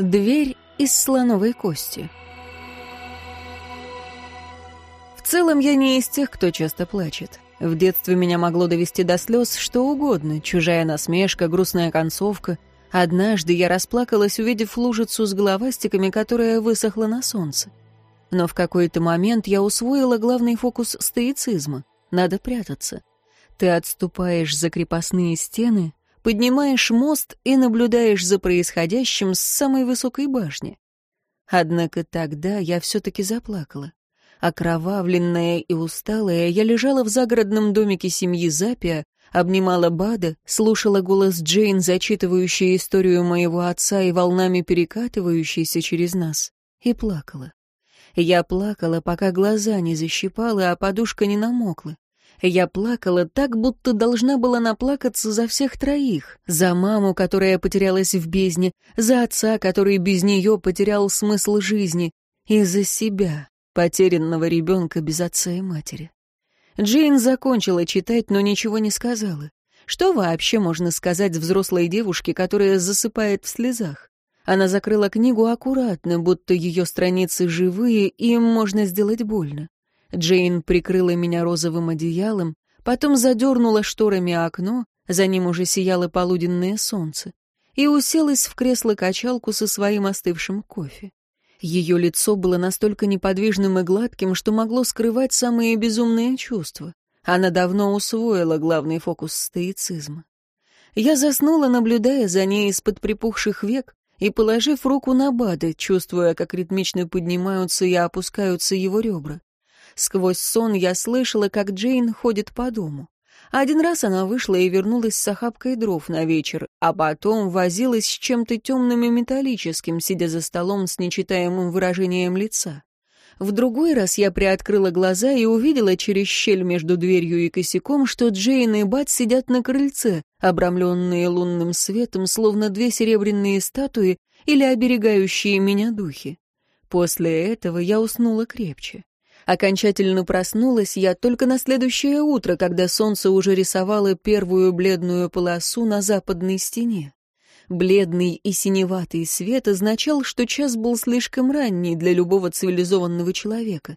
Дверь из слоновой кости. В целом я не из тех, кто часто плачет. В детстве меня могло довести до слез что угодно, чужая насмешка, грустная концовка. Однажды я расплакалась, увидев лужицу с головастиками, которая высохла на солнце. Но в какой-то момент я усвоила главный фокус стоицизма — надо прятаться. Ты отступаешь за крепостные стены, поднимаешь мост и наблюдаешь за происходящим с самой высокой башни. Однако тогда я все-таки заплакала. Окровавленная и усталая, я лежала в загородном домике семьи Запия, обнимала Бада, слушала голос Джейн, зачитывающий историю моего отца и волнами перекатывающийся через нас, и плакала. Я плакала, пока глаза не защипала, а подушка не намокла. Я плакала так, будто должна была наплакаться за всех троих. За маму, которая потерялась в бездне, за отца, который без нее потерял смысл жизни, и за себя, потерянного ребенка без отца и матери. Джейн закончила читать, но ничего не сказала. Что вообще можно сказать взрослой девушке, которая засыпает в слезах? Она закрыла книгу аккуратно, будто ее страницы живые, и им можно сделать больно. Джейн прикрыла меня розовым одеялом, потом задернула шторами окно, за ним уже сияло полуденное солнце, и уселась в кресло-качалку со своим остывшим кофе. Ее лицо было настолько неподвижным и гладким, что могло скрывать самые безумные чувства. Она давно усвоила главный фокус стоицизма. Я заснула, наблюдая за ней из-под припухших век и положив руку на Бада, чувствуя, как ритмично поднимаются и опускаются его ребра. Сквозь сон я слышала, как Джейн ходит по дому. Один раз она вышла и вернулась с охапкой дров на вечер, а потом возилась с чем-то темным и металлическим, сидя за столом с нечитаемым выражением лица. В другой раз я приоткрыла глаза и увидела через щель между дверью и косяком, что Джейн и Бат сидят на крыльце, обрамленные лунным светом, словно две серебряные статуи или оберегающие меня духи. После этого я уснула крепче. Окончательно проснулась я только на следующее утро, когда солнце уже рисовало первую бледную полосу на западной стене. Бледный и синеватый свет означал, что час был слишком ранний для любого цивилизованного человека.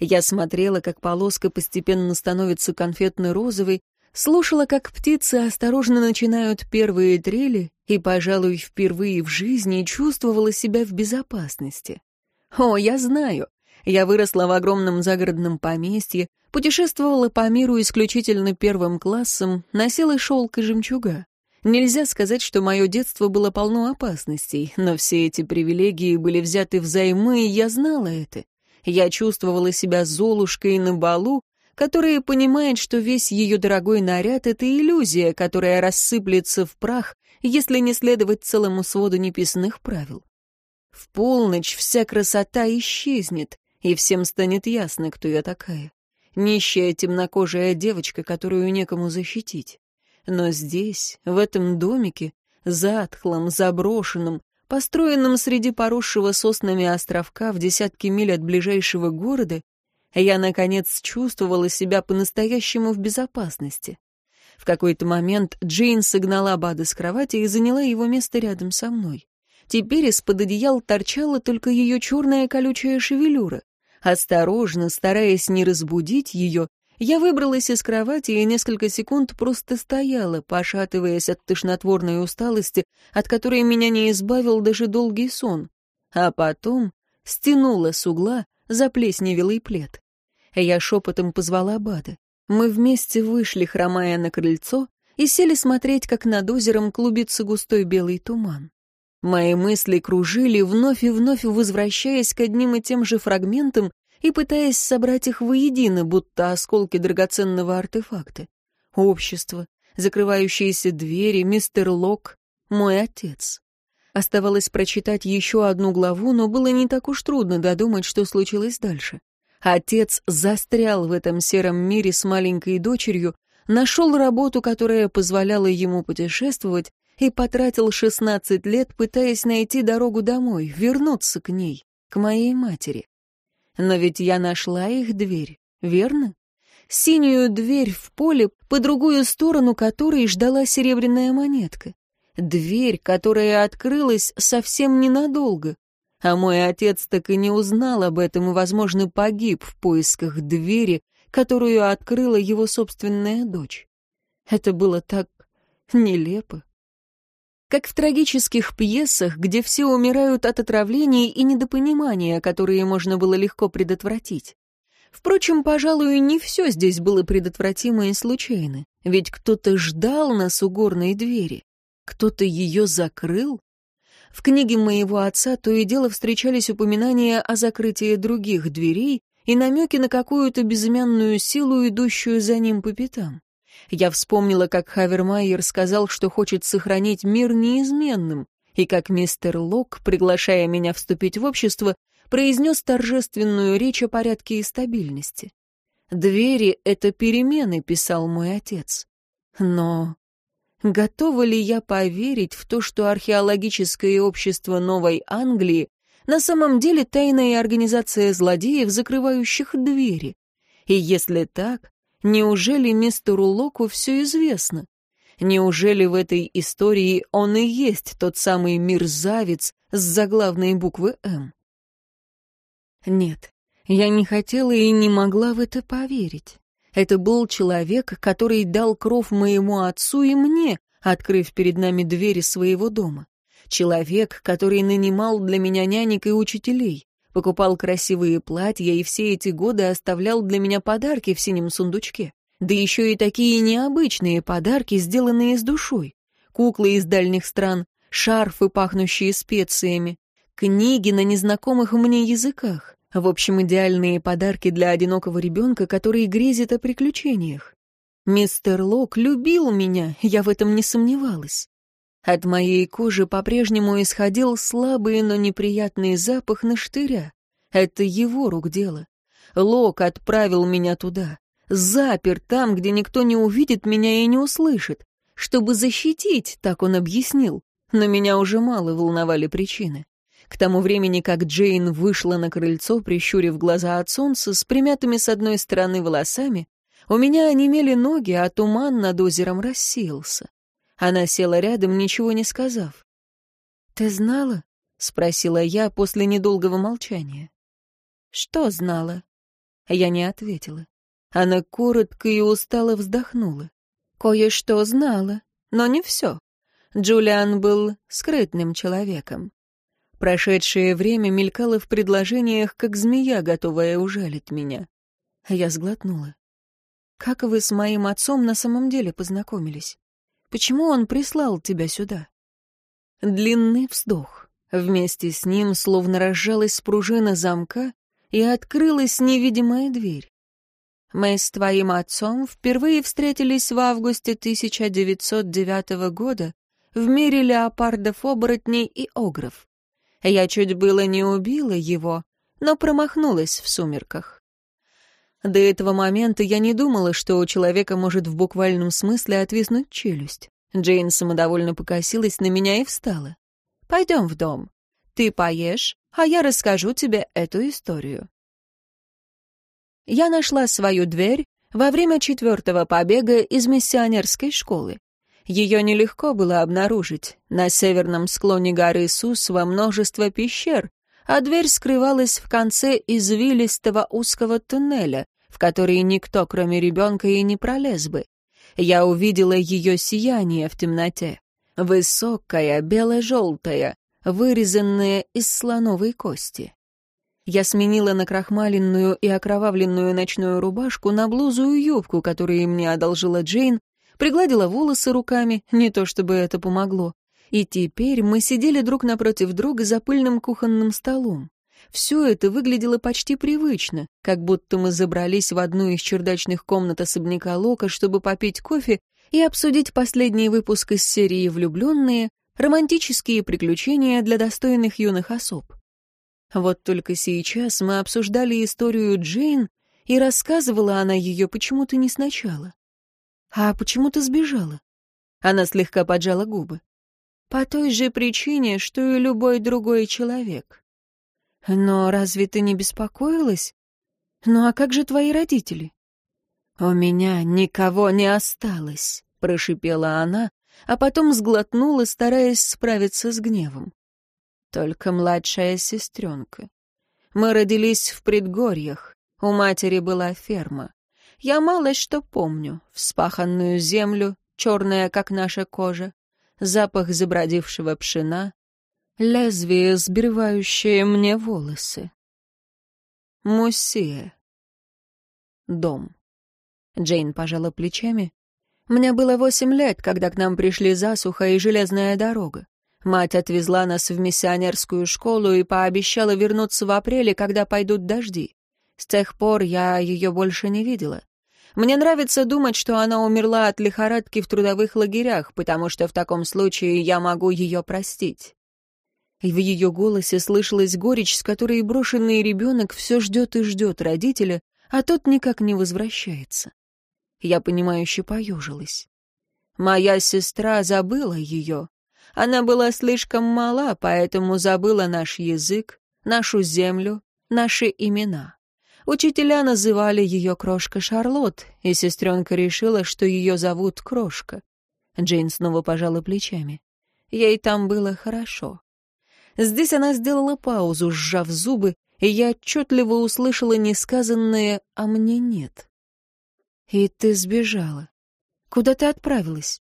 Я смотрела, как полоска постепенно становится конфетно-розовой, слушала, как птицы осторожно начинают первые трели и, пожалуй, впервые в жизни чувствовала себя в безопасности. О, я знаю, я выросла в огромном загородном поместье, путешествовала по миру исключительно первым классом, носила шелк и жемчуга. Нельзя сказать, что мое детство было полно опасностей, но все эти привилегии были взяты взаймы, и я знала это. Я чувствовала себя золушкой на балу, которая понимает, что весь ее дорогой наряд — это иллюзия, которая рассыплется в прах, если не следовать целому своду неписанных правил. В полночь вся красота исчезнет, и всем станет ясно, кто я такая. Нищая темнокожая девочка, которую некому защитить. Но здесь, в этом домике, затхлом, заброшенном, построенном среди поросшего соснами островка в десятки миль от ближайшего города, я, наконец, чувствовала себя по-настоящему в безопасности. В какой-то момент Джейн согнала Бада с кровати и заняла его место рядом со мной. Теперь из-под одеял торчала только ее черная колючая шевелюра. Осторожно, стараясь не разбудить ее, я выбралась из кровати и несколько секунд просто стояла, пошатываясь от тошнотворной усталости, от которой меня не избавил даже долгий сон, а потом стянула с угла заплесневелый плед. Я шепотом позвала Бада. Мы вместе вышли, хромая на крыльцо, и сели смотреть, как над озером клубится густой белый туман. Мои мысли кружили, вновь и вновь возвращаясь к одним и тем же фрагментам и пытаясь собрать их воедино, будто осколки драгоценного артефакта. Общество, закрывающиеся двери, мистер Лок, мой отец. Оставалось прочитать еще одну главу, но было не так уж трудно додумать, что случилось дальше. Отец застрял в этом сером мире с маленькой дочерью, нашел работу, которая позволяла ему путешествовать, и потратил 16 лет, пытаясь найти дорогу домой, вернуться к ней, к моей матери. Но ведь я нашла их дверь, верно? Синюю дверь в поле, по другую сторону которой ждала серебряная монетка. Дверь, которая открылась совсем ненадолго. А мой отец так и не узнал об этом и, возможно, погиб в поисках двери, которую открыла его собственная дочь. Это было так нелепо. Как в трагических пьесах, где все умирают от отравлений и недопонимания, которые можно было легко предотвратить. Впрочем, пожалуй, не все здесь было предотвратимо и случайно, ведь кто-то ждал нас у горной двери, кто-то ее закрыл. В книге моего отца то и дело встречались упоминания о закрытии других дверей и намеки на какую-то безымянную силу, идущую за ним по пятам. Я вспомнила, как Хавермайер сказал, что хочет сохранить мир неизменным, и как мистер Лок, приглашая меня вступить в общество, произнес торжественную речь о порядке и стабильности. «Двери — это перемены», — писал мой отец. Но готова ли я поверить в то, что археологическое общество Новой Англии на самом деле тайная организация злодеев, закрывающих двери? И если так, неужели мистеру Локу все известно? Неужели в этой истории он и есть тот самый мерзавец с заглавной буквы «М»? Нет, я не хотела и не могла в это поверить. Это был человек, который дал кров моему отцу и мне, открыв перед нами двери своего дома. Человек, который нанимал для меня нянек и учителей, покупал красивые платья и все эти годы оставлял для меня подарки в синем сундучке. Да еще и такие необычные подарки, сделанные с душой. Куклы из дальних стран, шарфы, пахнущие специями, книги на незнакомых мне языках. В общем, идеальные подарки для одинокого ребенка, который грезит о приключениях. Мистер Лок любил меня, я в этом не сомневалась. От моей кожи по-прежнему исходил слабый, но неприятный запах на штыря. Это его рук дело. Лок отправил меня туда, запер там, где никто не увидит меня и не услышит, чтобы защитить, так он объяснил, но меня уже мало волновали причины. К тому времени, как Джейн вышла на крыльцо, прищурив глаза от солнца, с примятыми с одной стороны волосами, у меня онемели ноги, а туман над озером рассеялся. Она села рядом, ничего не сказав. «Ты знала?» — спросила я после недолгого молчания. «Что знала?» Я не ответила. Она коротко и устало вздохнула. «Кое-что знала, но не все. Джулиан был скрытным человеком. Прошедшее время мелькало в предложениях, как змея, готовая ужалить меня. Я сглотнула. «Как вы с моим отцом на самом деле познакомились? Почему он прислал тебя сюда?» Длинный вздох. Вместе с ним словно разжалась пружина замка, и открылась невидимая дверь. Мы с твоим отцом впервые встретились в августе 1909 года в мире леопардов, оборотней и огров. Я чуть было не убила его, но промахнулась в сумерках. До этого момента я не думала, что у человека может в буквальном смысле отвиснуть челюсть. Джейн самодовольно покосилась на меня и встала. «Пойдем в дом. Ты поешь, а я расскажу тебе эту историю». Я нашла свою дверь во время четвертого побега из миссионерской школы. Ее нелегко было обнаружить. На северном склоне горы Сусва множество пещер, а дверь скрывалась в конце извилистого узкого туннеля, в который никто, кроме ребенка, и не пролез бы. Я увидела ее сияние в темноте. Высокая, бело-желтая, вырезанная из слоновой кости. Я сменила накрахмаленную и окровавленную ночную рубашку на блузу и юбку, которые мне одолжила Джейн, пригладила волосы руками, не то чтобы это помогло. И теперь мы сидели друг напротив друга за пыльным кухонным столом. Все это выглядело почти привычно, как будто мы забрались в одну из чердачных комнат особняка Лока, чтобы попить кофе и обсудить последний выпуск из серии «Влюбленные», романтические приключения для достойных юных особ. Вот только сейчас мы обсуждали историю Джейн, и рассказывала она ее почему-то не сначала. «А почему ты сбежала?» Она слегка поджала губы. «По той же причине, что и любой другой человек». «Но разве ты не беспокоилась? Ну а как же твои родители?» «У меня никого не осталось», — прошипела она, а потом сглотнула, стараясь справиться с гневом. Только младшая сестренка. Мы родились в предгорьях, у матери была ферма. Я мало что помню. Вспаханную землю, черная, как наша кожа, запах забродившего пшена, лезвие, сбривающее мне волосы. Муссия. Дом. Джейн пожала плечами. Мне было восемь лет, когда к нам пришли засуха и железная дорога. Мать отвезла нас в миссионерскую школу и пообещала вернуться в апреле, когда пойдут дожди. С тех пор я ее больше не видела. Мне нравится думать, что она умерла от лихорадки в трудовых лагерях, потому что в таком случае я могу ее простить. И в ее голосе слышалась горечь, с которой брошенный ребенок все ждет и ждет родителя, а тот никак не возвращается. Я понимающе поежилась. Моя сестра забыла ее, она была слишком мала, поэтому забыла наш язык, нашу землю, наши имена. Учителя называли ее Крошка Шарлот, и сестренка решила, что ее зовут Крошка. Джейн снова пожала плечами. Ей там было хорошо. Здесь она сделала паузу, сжав зубы, и я отчетливо услышала несказанное «а мне нет». «И ты сбежала. Куда ты отправилась?»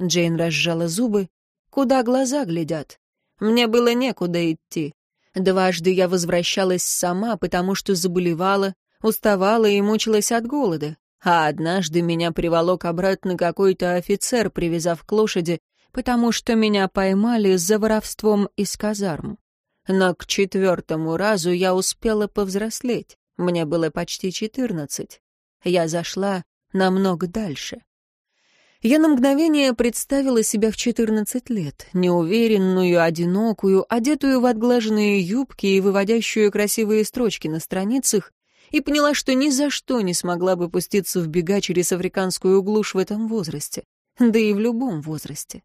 Джейн разжала зубы Куда глаза глядят? Мне было некуда идти. Дважды я возвращалась сама, потому что заболевала, уставала и мучилась от голода. А однажды меня приволок обратно какой-то офицер, привязав к лошади, потому что меня поймали за воровством из казарм. Но к четвертому разу я успела повзрослеть. Мне было почти четырнадцать. Я зашла намного дальше. Я на мгновение представила себя в четырнадцать лет, неуверенную, одинокую, одетую в отглаженные юбки и выводящую красивые строчки на страницах, и поняла, что ни за что не смогла бы пуститься в бега через африканскую глушь в этом возрасте, да и в любом возрасте.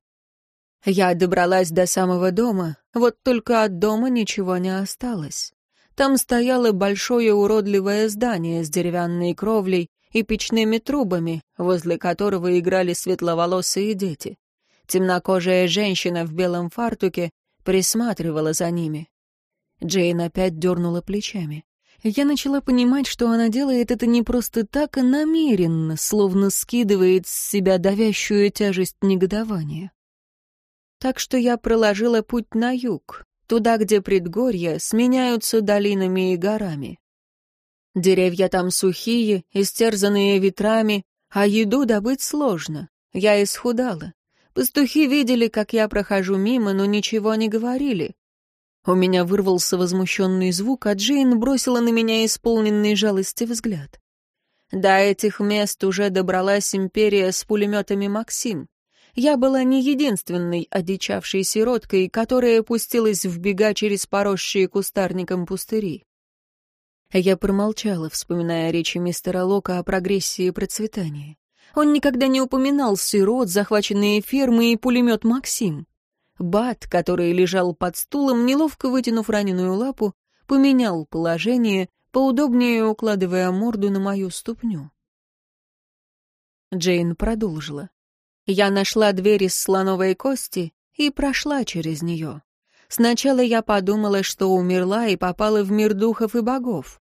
Я добралась до самого дома, вот только от дома ничего не осталось. Там стояло большое уродливое здание с деревянной кровлей, и печными трубами, возле которого играли светловолосые дети. Темнокожая женщина в белом фартуке присматривала за ними. Джейн опять дернула плечами. Я начала понимать, что она делает это не просто так, а намеренно, словно скидывает с себя давящую тяжесть негодования. Так что я проложила путь на юг, туда, где предгорья сменяются долинами и горами. Деревья там сухие, истерзанные ветрами, а еду добыть сложно. Я исхудала. Пастухи видели, как я прохожу мимо, но ничего не говорили. У меня вырвался возмущенный звук, а Джейн бросила на меня исполненный жалости взгляд. До этих мест уже добралась империя с пулеметами «Максим». Я была не единственной одичавшей сироткой, которая пустилась в бега через поросшие кустарником пустыри. Я промолчала, вспоминая речи мистера Лока о прогрессии и процветании. Он никогда не упоминал сирот, захваченные фермы и пулемет «Максим». Бат, который лежал под стулом, неловко вытянув раненую лапу, поменял положение, поудобнее укладывая морду на мою ступню. Джейн продолжила. Я нашла дверь из слоновой кости и прошла через нее. Сначала я подумала, что умерла и попала в мир духов и богов.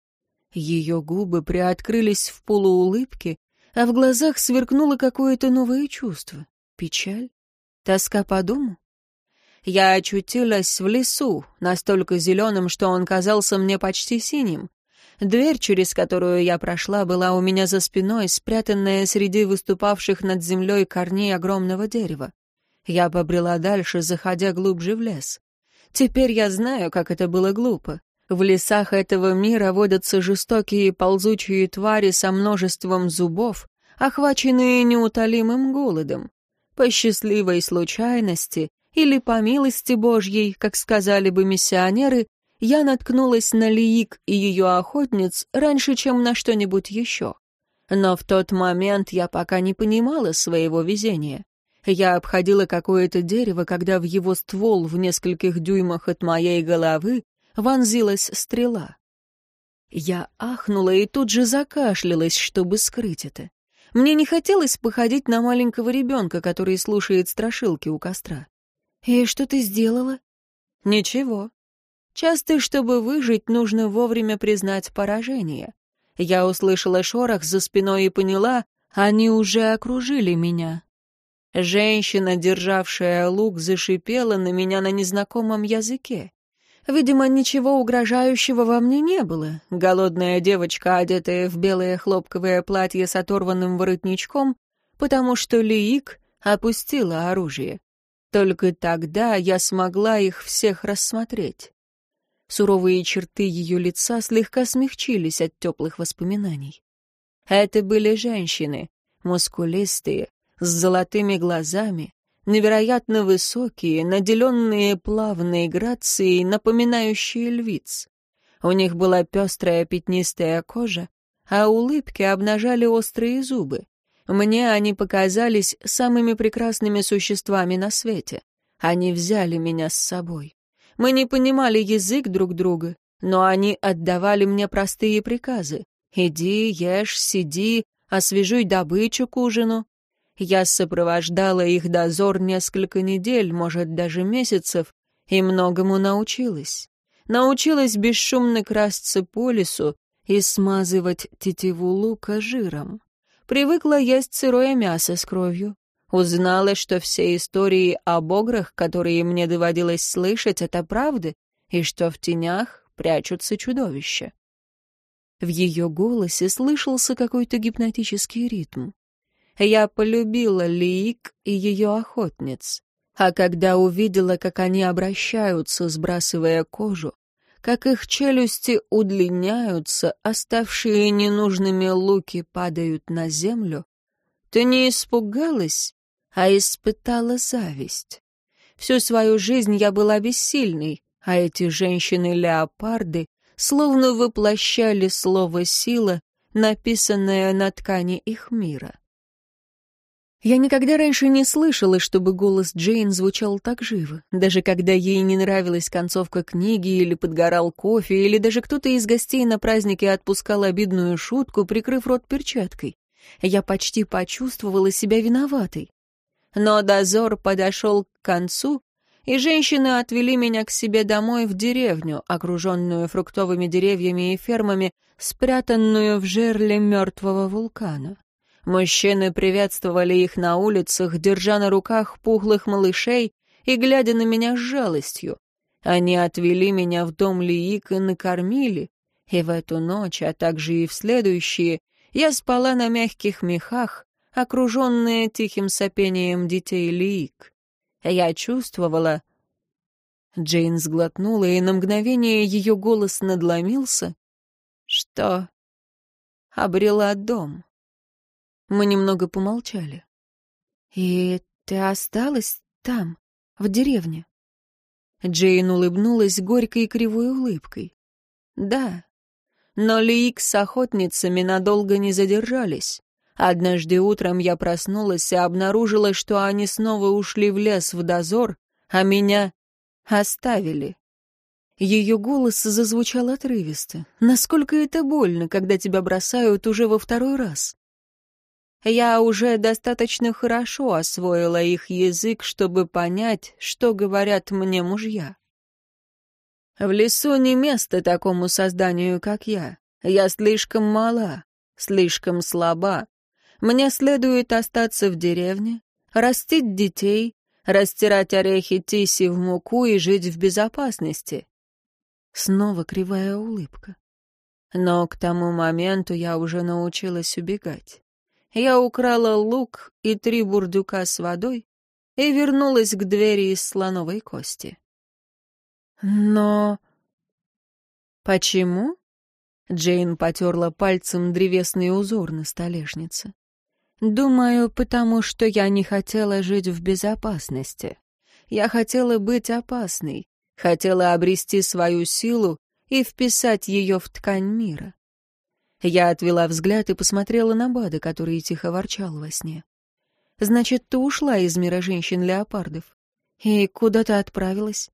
Ее губы приоткрылись в полуулыбке, а в глазах сверкнуло какое-то новое чувство. Печаль? Тоска по дому? Я очутилась в лесу, настолько зеленым, что он казался мне почти синим. Дверь, через которую я прошла, была у меня за спиной, спрятанная среди выступавших над землей корней огромного дерева. Я побрела дальше, заходя глубже в лес. Теперь я знаю, как это было глупо. В лесах этого мира водятся жестокие ползучие твари со множеством зубов, охваченные неутолимым голодом. По счастливой случайности или по милости Божьей, как сказали бы миссионеры, я наткнулась на Лиик и ее охотниц раньше, чем на что-нибудь еще. Но в тот момент я пока не понимала своего везения. Я обходила какое-то дерево, когда в его ствол в нескольких дюймах от моей головы вонзилась стрела. Я ахнула и тут же закашлялась, чтобы скрыть это. Мне не хотелось походить на маленького ребенка, который слушает страшилки у костра. «И что ты сделала?» «Ничего. Часто, чтобы выжить, нужно вовремя признать поражение. Я услышала шорох за спиной и поняла, они уже окружили меня. Женщина, державшая лук, зашипела на меня на незнакомом языке. Видимо, ничего угрожающего во мне не было. Голодная девочка, одетая в белое хлопковое платье с оторванным воротничком, потому что Лиик опустила оружие. Только тогда я смогла их всех рассмотреть. Суровые черты ее лица слегка смягчились от теплых воспоминаний. Это были женщины, мускулистые, с золотыми глазами, невероятно высокие, наделенные плавной грацией, напоминающие львиц. У них была пестрая пятнистая кожа, а улыбки обнажали острые зубы. Мне они показались самыми прекрасными существами на свете. Они взяли меня с собой. Мы не понимали язык друг друга, но они отдавали мне простые приказы. «Иди, ешь, сиди, освежуй добычу к ужину». Я сопровождала их дозор несколько недель, может, даже месяцев, и многому научилась. Научилась бесшумно красться по лесу и смазывать тетиву лука жиром. Привыкла есть сырое мясо с кровью. Узнала, что все истории о бограх, которые мне доводилось слышать, это правды, и что в тенях прячутся чудовища. В ее голосе слышался какой-то гипнотический ритм. Я полюбила Лиик и ее охотниц. А когда увидела, как они обращаются, сбрасывая кожу, как их челюсти удлиняются, оставшие ненужными луки падают на землю, то не испугалась, а испытала зависть. Всю свою жизнь я была бессильной, а эти женщины-леопарды словно воплощали слово «сила», написанное на ткани их мира. Я никогда раньше не слышала, чтобы голос Джейн звучал так живо, даже когда ей не нравилась концовка книги или подгорал кофе, или даже кто-то из гостей на празднике отпускал обидную шутку, прикрыв рот перчаткой. Я почти почувствовала себя виноватой. Но дозор подошел к концу, и женщины отвели меня к себе домой в деревню, окруженную фруктовыми деревьями и фермами, спрятанную в жерле мертвого вулкана. Мужчины приветствовали их на улицах, держа на руках пухлых малышей и глядя на меня с жалостью. Они отвели меня в дом Лиик и накормили, и в эту ночь, а также и в следующие, я спала на мягких мехах, окруженная тихим сопением детей Лиик. Я чувствовала... Джейн сглотнула, и на мгновение ее голос надломился, что обрела дом. Мы немного помолчали. «И ты осталась там, в деревне?» Джейн улыбнулась горькой и кривой улыбкой. «Да, но Лиик с охотницами надолго не задержались. Однажды утром я проснулась и обнаружила, что они снова ушли в лес в дозор, а меня оставили». Ее голос зазвучал отрывисто. Насколько это больно, когда тебя бросают уже во второй раз. Я уже достаточно хорошо освоила их язык, чтобы понять, что говорят мне мужья. В лесу не место такому созданию, как я. Я слишком мала, слишком слаба. Мне следует остаться в деревне, растить детей, растирать орехи тиси в муку и жить в безопасности. Снова кривая улыбка. Но к тому моменту я уже научилась убегать я украла лук и три бурдюка с водой и вернулась к двери из слоновой кости. Но... Почему? Джейн потерла пальцем древесный узор на столешнице. Думаю, потому что я не хотела жить в безопасности. Я хотела быть опасной, хотела обрести свою силу и вписать ее в ткань мира. Я отвела взгляд и посмотрела на Бада, который тихо ворчал во сне. «Значит, ты ушла из мира женщин-леопардов. И куда ты отправилась?»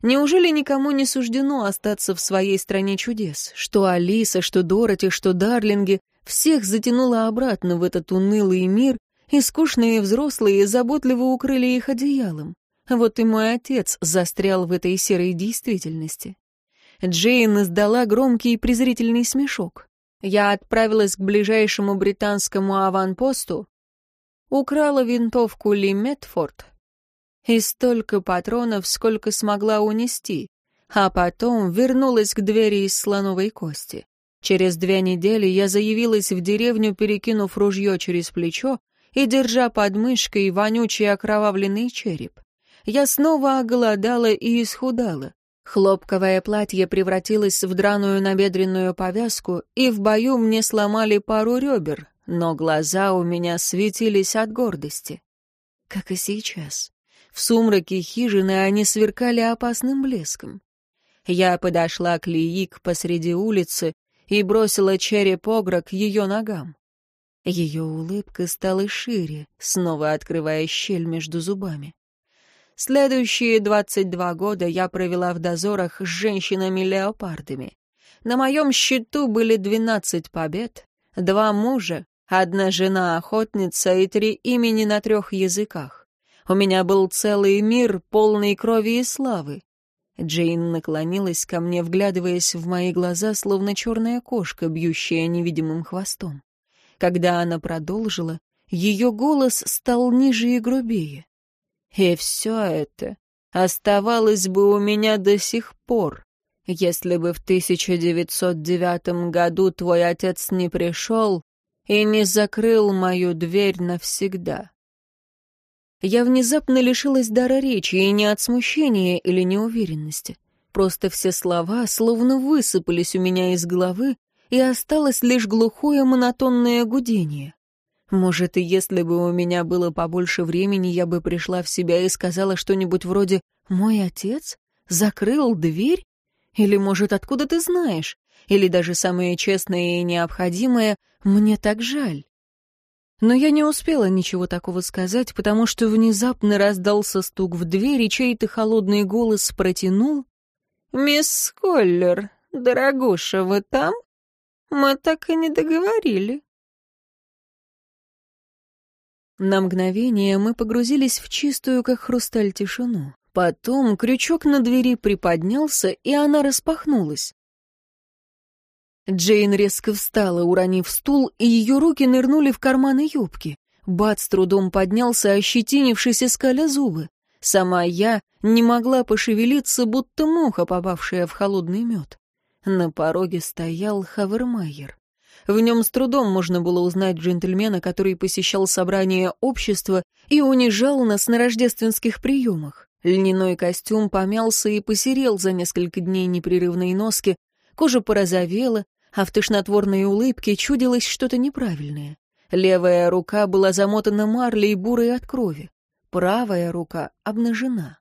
Неужели никому не суждено остаться в своей стране чудес? Что Алиса, что Дороти, что Дарлинги — Всех затянуло обратно в этот унылый мир, и скучные взрослые заботливо укрыли их одеялом. Вот и мой отец застрял в этой серой действительности. Джейн издала громкий презрительный смешок. Я отправилась к ближайшему британскому аванпосту, украла винтовку Ли Метфорд и столько патронов, сколько смогла унести, а потом вернулась к двери из слоновой кости. Через две недели я заявилась в деревню, перекинув ружье через плечо и держа под мышкой вонючий окровавленный череп. Я снова оголодала и исхудала. Хлопковое платье превратилось в драную набедренную повязку, и в бою мне сломали пару ребер, но глаза у меня светились от гордости. Как и сейчас. В сумраке хижины они сверкали опасным блеском. Я подошла к Лиик посреди улицы и бросила череп огра к ее ногам. Ее улыбка стала шире, снова открывая щель между зубами. Следующие двадцать два года я провела в дозорах с женщинами-леопардами. На моем счету были двенадцать побед, два мужа, одна жена-охотница и три имени на трех языках. У меня был целый мир, полный крови и славы. Джейн наклонилась ко мне, вглядываясь в мои глаза, словно черная кошка, бьющая невидимым хвостом. Когда она продолжила, ее голос стал ниже и грубее. И все это оставалось бы у меня до сих пор, если бы в 1909 году твой отец не пришел и не закрыл мою дверь навсегда. Я внезапно лишилась дара речи, и не от смущения или неуверенности. Просто все слова словно высыпались у меня из головы, и осталось лишь глухое монотонное гудение. Может, и если бы у меня было побольше времени, я бы пришла в себя и сказала что-нибудь вроде «Мой отец? Закрыл дверь? Или, может, откуда ты знаешь? Или даже самое честное и необходимое «Мне так жаль». Но я не успела ничего такого сказать, потому что внезапно раздался стук в дверь, и чей-то холодный голос протянул «Мисс Коллер, дорогуша, вы там? Мы так и не договорили». На мгновение мы погрузились в чистую, как хрусталь, тишину. Потом крючок на двери приподнялся, и она распахнулась. Джейн резко встала, уронив стул, и ее руки нырнули в карманы юбки. Бат с трудом поднялся, ощетинившись и зубы. Сама я не могла пошевелиться, будто муха, попавшая в холодный мед. На пороге стоял Хавермайер. В нем с трудом можно было узнать джентльмена, который посещал собрание общества и унижал нас на рождественских приемах. Льняной костюм помялся и посерел за несколько дней непрерывной носки, кожа порозовела, а в тошнотворной улыбке чудилось что-то неправильное. Левая рука была замотана марлей бурой от крови, правая рука обнажена.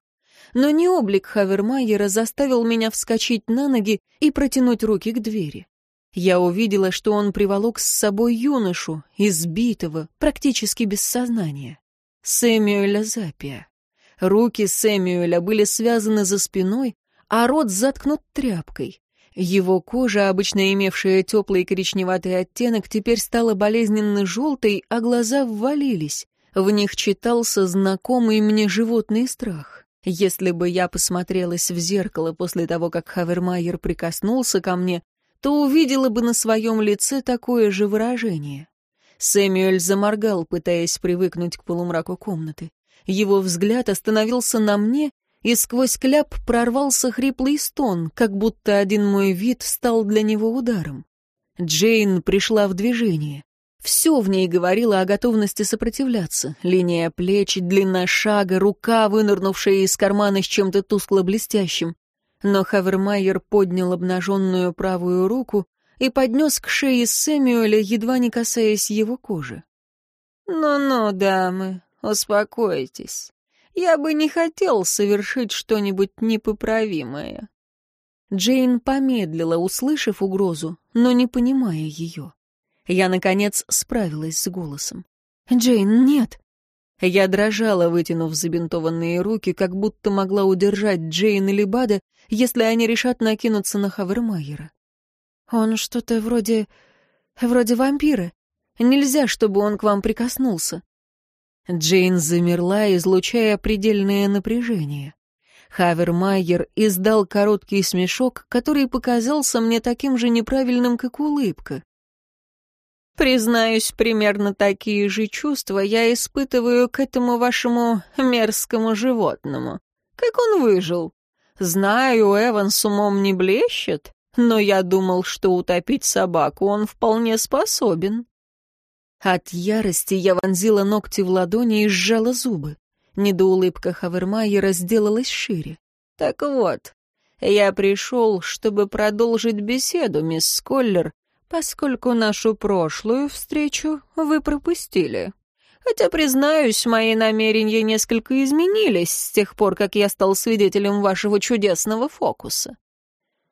Но не облик Хавермайера заставил меня вскочить на ноги и протянуть руки к двери. Я увидела, что он приволок с собой юношу, избитого, практически без сознания. Сэмюэля Запия. Руки Сэмюэля были связаны за спиной, а рот заткнут тряпкой. Его кожа, обычно имевшая теплый коричневатый оттенок, теперь стала болезненно желтой, а глаза ввалились. В них читался знакомый мне животный страх. Если бы я посмотрелась в зеркало после того, как Хавермайер прикоснулся ко мне, то увидела бы на своем лице такое же выражение. Сэмюэль заморгал, пытаясь привыкнуть к полумраку комнаты. Его взгляд остановился на мне, и сквозь кляп прорвался хриплый стон, как будто один мой вид стал для него ударом. Джейн пришла в движение. Все в ней говорило о готовности сопротивляться. Линия плеч, длина шага, рука, вынырнувшая из кармана с чем-то тускло-блестящим но Хавермайер поднял обнаженную правую руку и поднес к шее Сэмюэля, едва не касаясь его кожи. «Ну-ну, дамы, успокойтесь. Я бы не хотел совершить что-нибудь непоправимое». Джейн помедлила, услышав угрозу, но не понимая ее. Я, наконец, справилась с голосом. «Джейн, нет!» Я дрожала, вытянув забинтованные руки, как будто могла удержать Джейн или Бада, если они решат накинуться на Хавермайера. Он что-то вроде Вроде вампира. Нельзя, чтобы он к вам прикоснулся». Джейн замерла, излучая предельное напряжение. Хавермайер издал короткий смешок, который показался мне таким же неправильным, как улыбка. Признаюсь, примерно такие же чувства я испытываю к этому вашему мерзкому животному. Как он выжил? Знаю, Эван с умом не блещет, но я думал, что утопить собаку он вполне способен. От ярости я вонзила ногти в ладони и сжала зубы. Недоулыбка Хавермайера сделалась шире. «Так вот, я пришел, чтобы продолжить беседу, мисс Сколлер, поскольку нашу прошлую встречу вы пропустили. Хотя, признаюсь, мои намерения несколько изменились с тех пор, как я стал свидетелем вашего чудесного фокуса».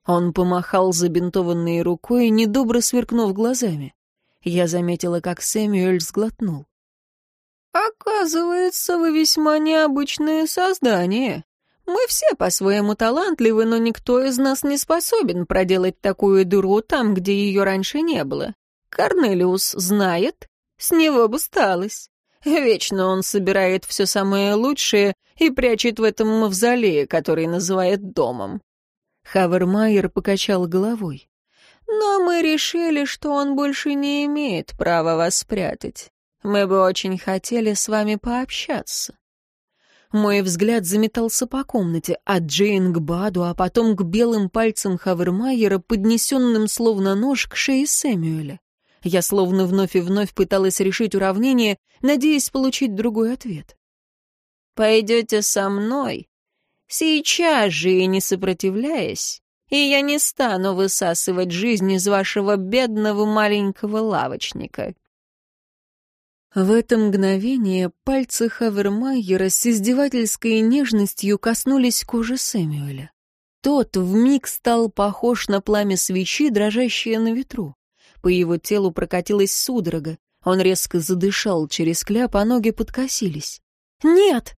Он помахал забинтованной рукой, недобро сверкнув глазами. Я заметила, как Сэмюэль сглотнул. «Оказывается, вы весьма необычное создание. Мы все по-своему талантливы, но никто из нас не способен проделать такую дыру там, где ее раньше не было. Корнелиус знает, с него бы сталось. Вечно он собирает все самое лучшее и прячет в этом мавзолее, который называет домом». Хавермайер покачал головой. «Но мы решили, что он больше не имеет права вас спрятать. Мы бы очень хотели с вами пообщаться». Мой взгляд заметался по комнате, от Джейн к Баду, а потом к белым пальцам Хавермайера, поднесенным словно нож к шее Сэмюэля. Я словно вновь и вновь пыталась решить уравнение, надеясь получить другой ответ. «Пойдете со мной? Сейчас же и не сопротивляясь, и я не стану высасывать жизнь из вашего бедного маленького лавочника. В это мгновение пальцы Хавермайера с издевательской нежностью коснулись кожи Сэмюэля. Тот вмиг стал похож на пламя свечи, дрожащее на ветру. По его телу прокатилась судорога. Он резко задышал через кляп, а ноги подкосились. «Нет!»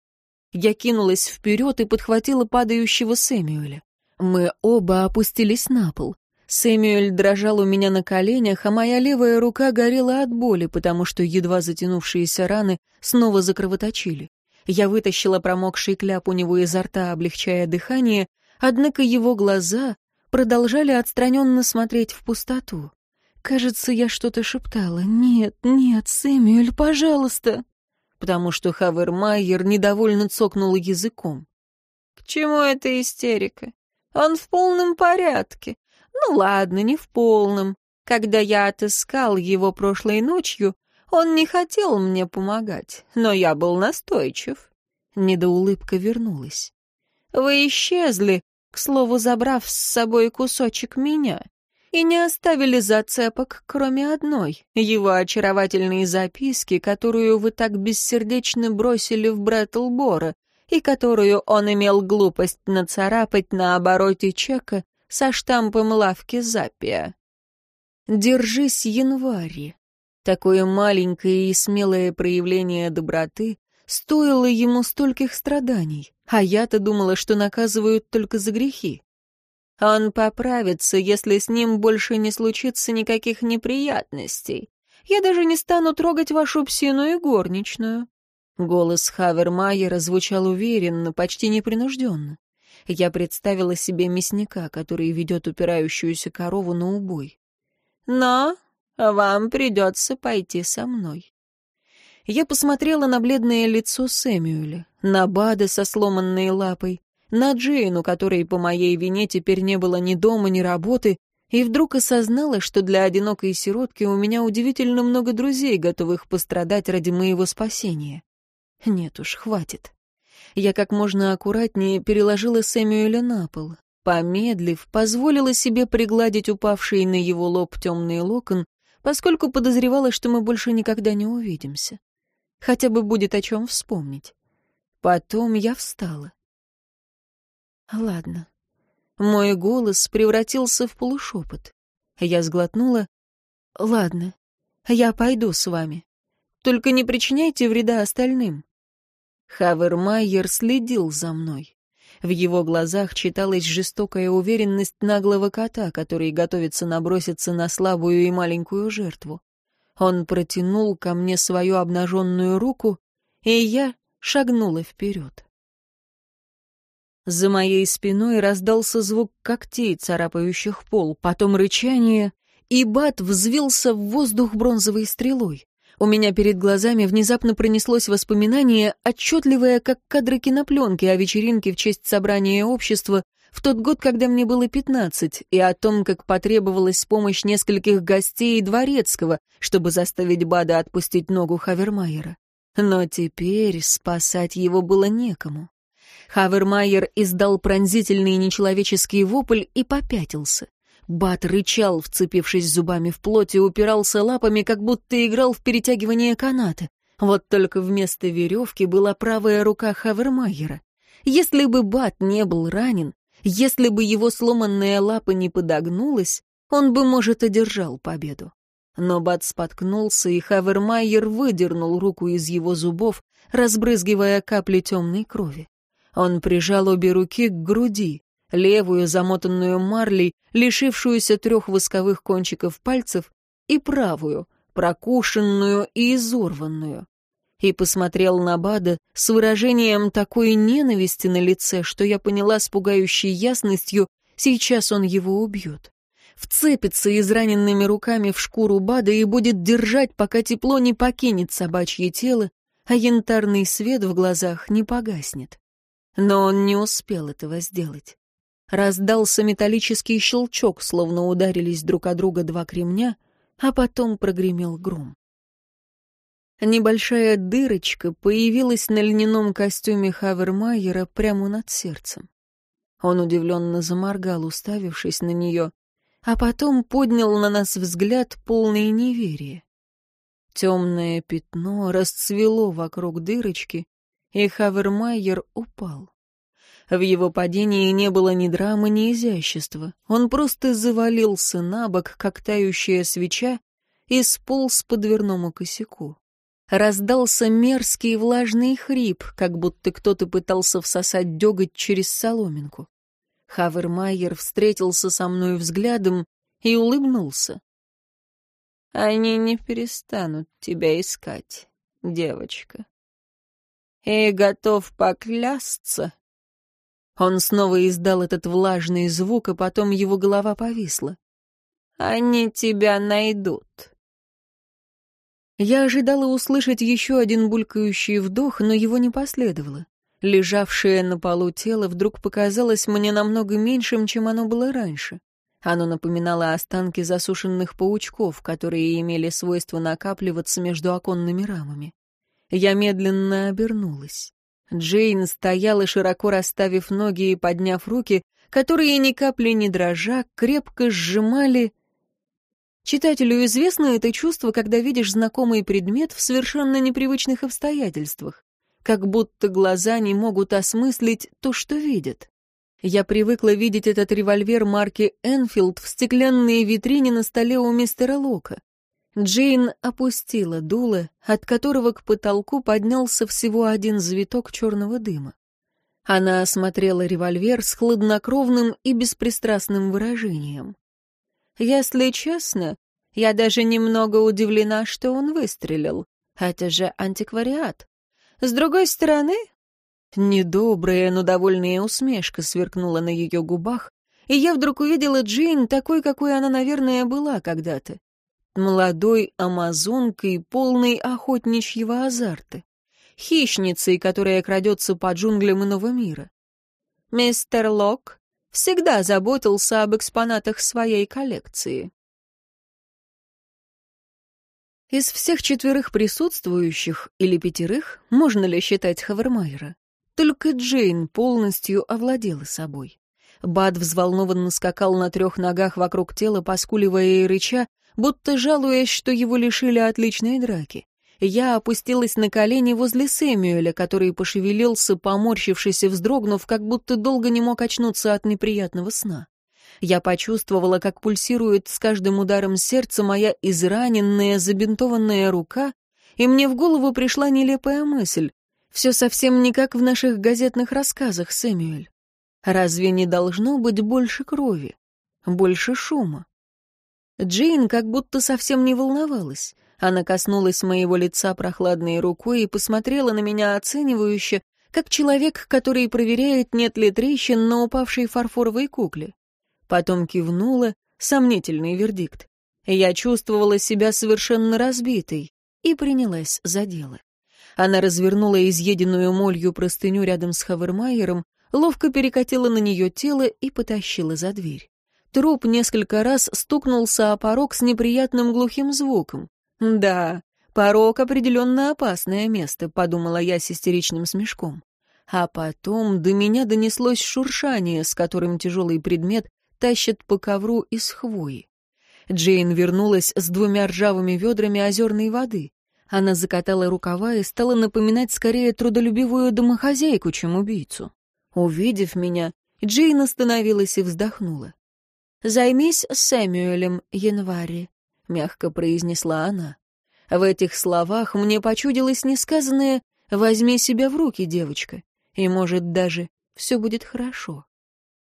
Я кинулась вперед и подхватила падающего Сэмюэля. Мы оба опустились на пол. Сэмюэль дрожал у меня на коленях, а моя левая рука горела от боли, потому что едва затянувшиеся раны снова закровоточили. Я вытащила промокший кляп у него изо рта, облегчая дыхание, однако его глаза продолжали отстраненно смотреть в пустоту. Кажется, я что-то шептала. «Нет, нет, Сэмюэль, пожалуйста!» Потому что Хавермайер недовольно цокнул языком. «К чему эта истерика? Он в полном порядке. Ну ладно, не в полном. Когда я отыскал его прошлой ночью, он не хотел мне помогать, но я был настойчив. Недоулыбка вернулась. Вы исчезли, к слову, забрав с собой кусочек меня, и не оставили зацепок, кроме одной, его очаровательной записки, которую вы так бессердечно бросили в Брэтлбора, и которую он имел глупость нацарапать на обороте чека со штампом лавки Запия. «Держись, январь». Такое маленькое и смелое проявление доброты стоило ему стольких страданий, а я-то думала, что наказывают только за грехи. Он поправится, если с ним больше не случится никаких неприятностей. Я даже не стану трогать вашу псину и горничную». Голос Хавермайера звучал уверенно, почти непринужденно. Я представила себе мясника, который ведет упирающуюся корову на убой. «Но вам придется пойти со мной». Я посмотрела на бледное лицо Сэмюэля, на Бада со сломанной лапой, на Джейну, которой по моей вине теперь не было ни дома, ни работы, и вдруг осознала, что для одинокой сиротки у меня удивительно много друзей, готовых пострадать ради моего спасения. Нет уж, хватит. Я как можно аккуратнее переложила Сэмюэля на пол. Помедлив, позволила себе пригладить упавший на его лоб темный локон, поскольку подозревала, что мы больше никогда не увидимся. Хотя бы будет о чем вспомнить. Потом я встала. Ладно. Мой голос превратился в полушепот. Я сглотнула. Ладно, я пойду с вами. Только не причиняйте вреда остальным. Хавермайер следил за мной. В его глазах читалась жестокая уверенность наглого кота, который готовится наброситься на слабую и маленькую жертву. Он протянул ко мне свою обнаженную руку, и я шагнула вперед. За моей спиной раздался звук когтей, царапающих пол, потом рычание, и бат взвился в воздух бронзовой стрелой. У меня перед глазами внезапно пронеслось воспоминание, отчетливое, как кадры кинопленки о вечеринке в честь собрания общества в тот год, когда мне было пятнадцать, и о том, как потребовалась помощь нескольких гостей и дворецкого, чтобы заставить Бада отпустить ногу Хавермайера. Но теперь спасать его было некому. Хавермайер издал пронзительный нечеловеческий вопль и попятился. Бат рычал, вцепившись зубами в плоть и упирался лапами, как будто играл в перетягивание каната. Вот только вместо веревки была правая рука Хавермайера. Если бы Бат не был ранен, если бы его сломанная лапа не подогнулась, он бы, может, одержал победу. Но Бат споткнулся, и Хавермайер выдернул руку из его зубов, разбрызгивая капли темной крови. Он прижал обе руки к груди, левую, замотанную марлей, лишившуюся трех восковых кончиков пальцев, и правую, прокушенную и изорванную. И посмотрел на Бада с выражением такой ненависти на лице, что я поняла с пугающей ясностью, сейчас он его убьет. Вцепится израненными руками в шкуру Бада и будет держать, пока тепло не покинет собачье тело, а янтарный свет в глазах не погаснет. Но он не успел этого сделать. Раздался металлический щелчок, словно ударились друг о друга два кремня, а потом прогремел гром. Небольшая дырочка появилась на льняном костюме Хавермайера прямо над сердцем. Он удивленно заморгал, уставившись на нее, а потом поднял на нас взгляд полный неверия. Темное пятно расцвело вокруг дырочки, и Хавермайер упал. В его падении не было ни драмы, ни изящества. Он просто завалился на бок, как тающая свеча, и сполз по дверному косяку. Раздался мерзкий влажный хрип, как будто кто-то пытался всосать деготь через соломинку. Хавермайер встретился со мной взглядом и улыбнулся. «Они не перестанут тебя искать, девочка», и готов поклясться. Он снова издал этот влажный звук, а потом его голова повисла. Они тебя найдут. Я ожидала услышать еще один булькающий вдох, но его не последовало. Лежавшее на полу тело вдруг показалось мне намного меньшим, чем оно было раньше. Оно напоминало останки засушенных паучков, которые имели свойство накапливаться между оконными рамами. Я медленно обернулась. Джейн стояла, широко расставив ноги и подняв руки, которые ни капли не дрожа, крепко сжимали... Читателю известно это чувство, когда видишь знакомый предмет в совершенно непривычных обстоятельствах, как будто глаза не могут осмыслить то, что видят. Я привыкла видеть этот револьвер марки «Энфилд» в стеклянной витрине на столе у мистера Лока. Джейн опустила дуло, от которого к потолку поднялся всего один завиток черного дыма. Она осмотрела револьвер с хладнокровным и беспристрастным выражением. «Если честно, я даже немного удивлена, что он выстрелил. Это же антиквариат. С другой стороны...» Недобрая, но довольная усмешка сверкнула на ее губах, и я вдруг увидела Джейн такой, какой она, наверное, была когда-то молодой амазонкой, полной охотничьего азарта, хищницей, которая крадется по джунглям иного мира. Мистер Лок всегда заботился об экспонатах своей коллекции. Из всех четверых присутствующих, или пятерых, можно ли считать Хавермайера, только Джейн полностью овладела собой. Бад взволнованно скакал на трех ногах вокруг тела, поскуливая и рыча, будто жалуясь, что его лишили отличной драки. Я опустилась на колени возле Сэмюэля, который пошевелился, поморщившись и вздрогнув, как будто долго не мог очнуться от неприятного сна. Я почувствовала, как пульсирует с каждым ударом сердца моя израненная, забинтованная рука, и мне в голову пришла нелепая мысль. Все совсем не как в наших газетных рассказах, Сэмюэль. Разве не должно быть больше крови? Больше шума? Джейн как будто совсем не волновалась. Она коснулась моего лица прохладной рукой и посмотрела на меня оценивающе, как человек, который проверяет, нет ли трещин на упавшей фарфоровой кукле. Потом кивнула, сомнительный вердикт. Я чувствовала себя совершенно разбитой и принялась за дело. Она развернула изъеденную молью простыню рядом с Хавермайером, ловко перекатила на нее тело и потащила за дверь. Труп несколько раз стукнулся о порог с неприятным глухим звуком. «Да, порог определенно опасное место», — подумала я с истеричным смешком. А потом до меня донеслось шуршание, с которым тяжелый предмет тащит по ковру из хвои. Джейн вернулась с двумя ржавыми ведрами озерной воды. Она закатала рукава и стала напоминать скорее трудолюбивую домохозяйку, чем убийцу. Увидев меня, Джейн остановилась и вздохнула. «Займись Сэмюэлем, январе», — мягко произнесла она. В этих словах мне почудилось несказанное «возьми себя в руки, девочка, и, может, даже все будет хорошо».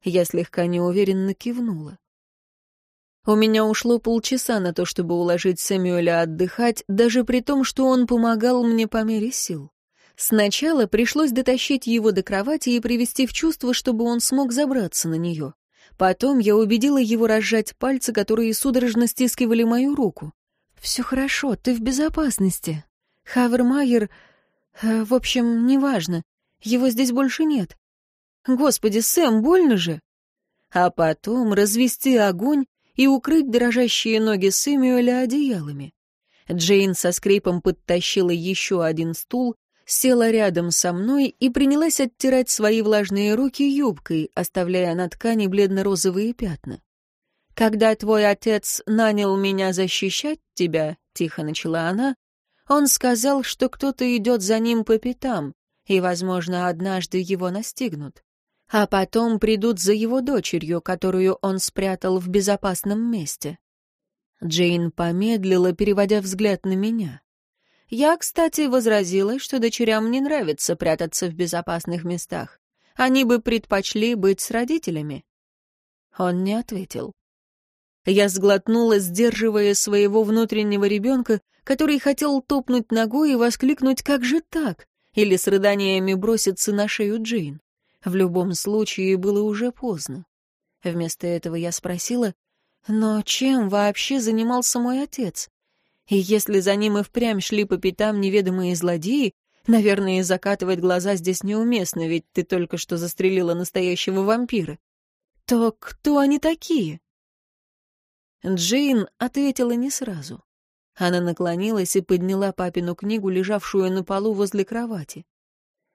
Я слегка неуверенно кивнула. У меня ушло полчаса на то, чтобы уложить Сэмюэля отдыхать, даже при том, что он помогал мне по мере сил. Сначала пришлось дотащить его до кровати и привести в чувство, чтобы он смог забраться на нее. Потом я убедила его разжать пальцы, которые судорожно стискивали мою руку. «Все хорошо, ты в безопасности. Хавермайер... Э, в общем, неважно. Его здесь больше нет. Господи, Сэм, больно же!» А потом развести огонь и укрыть дрожащие ноги Сэмюэля одеялами. Джейн со скрипом подтащила еще один стул, села рядом со мной и принялась оттирать свои влажные руки юбкой, оставляя на ткани бледно-розовые пятна. «Когда твой отец нанял меня защищать тебя», — тихо начала она, «он сказал, что кто-то идет за ним по пятам, и, возможно, однажды его настигнут а потом придут за его дочерью, которую он спрятал в безопасном месте. Джейн помедлила, переводя взгляд на меня. Я, кстати, возразила, что дочерям не нравится прятаться в безопасных местах. Они бы предпочли быть с родителями. Он не ответил. Я сглотнула, сдерживая своего внутреннего ребенка, который хотел топнуть ногой и воскликнуть «Как же так?» или с рыданиями броситься на шею Джейн. В любом случае было уже поздно. Вместо этого я спросила, но чем вообще занимался мой отец? И если за ним и впрямь шли по пятам неведомые злодеи, наверное, закатывать глаза здесь неуместно, ведь ты только что застрелила настоящего вампира, то кто они такие? Джейн ответила не сразу. Она наклонилась и подняла папину книгу, лежавшую на полу возле кровати.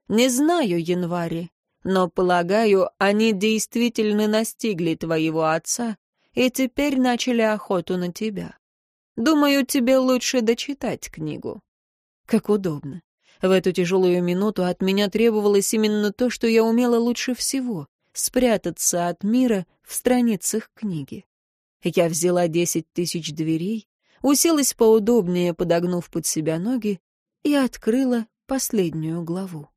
«Не знаю, январе, но, полагаю, они действительно настигли твоего отца и теперь начали охоту на тебя. Думаю, тебе лучше дочитать книгу. Как удобно. В эту тяжелую минуту от меня требовалось именно то, что я умела лучше всего — спрятаться от мира в страницах книги. Я взяла десять тысяч дверей, уселась поудобнее, подогнув под себя ноги, и открыла последнюю главу.